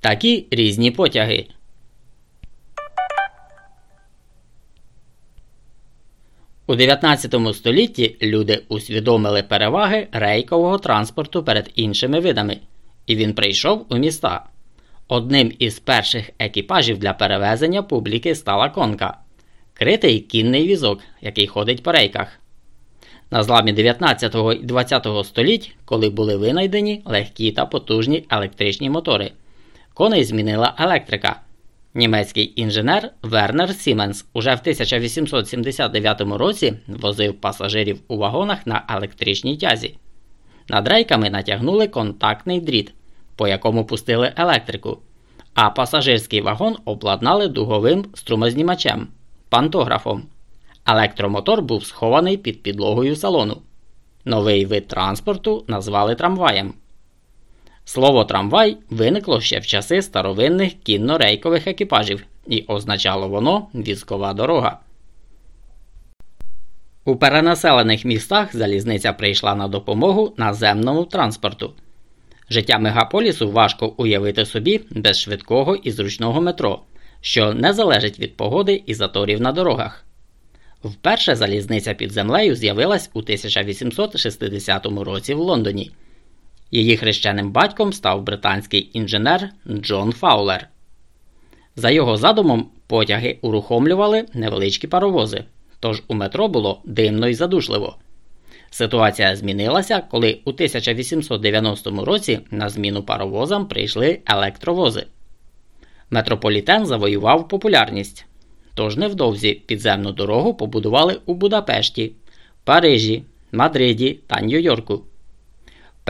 Такі різні потяги. У 19 столітті люди усвідомили переваги рейкового транспорту перед іншими видами, і він прийшов у міста. Одним із перших екіпажів для перевезення публіки стала конка критий кінний візок, який ходить по рейках. На зламі 19 і 20 століть, коли були винайдені легкі та потужні електричні мотори, коней змінила електрика. Німецький інженер Вернер Сіменс уже в 1879 році возив пасажирів у вагонах на електричній тязі. Над рейками натягнули контактний дріт, по якому пустили електрику, а пасажирський вагон обладнали дуговим струмознімачем пантографом. Електромотор був схований під підлогою салону. Новий вид транспорту назвали трамваєм. Слово трамвай виникло ще в часи старовинних кінно-рейкових екіпажів, і означало воно візкова дорога. У перенаселених містах залізниця прийшла на допомогу наземному транспорту. Життя мегаполісу важко уявити собі без швидкого і зручного метро, що не залежить від погоди і заторів на дорогах. Вперше залізниця під землею з'явилась у 1860 році в Лондоні. Її хрещеним батьком став британський інженер Джон Фаулер. За його задумом, потяги урухомлювали невеличкі паровози, тож у метро було димно і задушливо. Ситуація змінилася, коли у 1890 році на зміну паровозам прийшли електровози. Метрополітен завоював популярність. Тож невдовзі підземну дорогу побудували у Будапешті, Парижі, Мадриді та Нью-Йорку.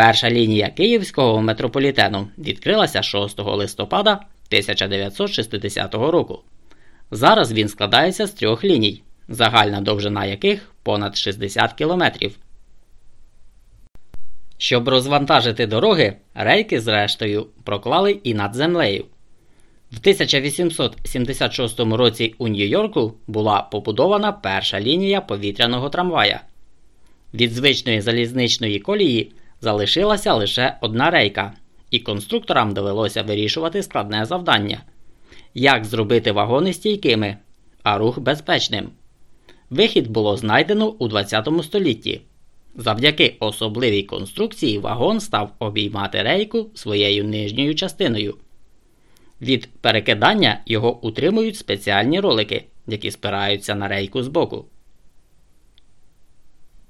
Перша лінія Київського метрополітену відкрилася 6 листопада 1960 року. Зараз він складається з трьох ліній, загальна довжина яких понад 60 кілометрів. Щоб розвантажити дороги, рейки, зрештою, проклали і над землею. В 1876 році у Нью-Йорку була побудована перша лінія повітряного трамвая. Від звичної залізничної колії залишилася лише одна рейка, і конструкторам довелося вирішувати складне завдання як зробити вагони стійкими, а рух безпечним. Вихід було знайдено у 20 столітті. Завдяки особливій конструкції вагон став обіймати рейку своєю нижньою частиною. Від перекидання його утримують спеціальні ролики, які спираються на рейку збоку.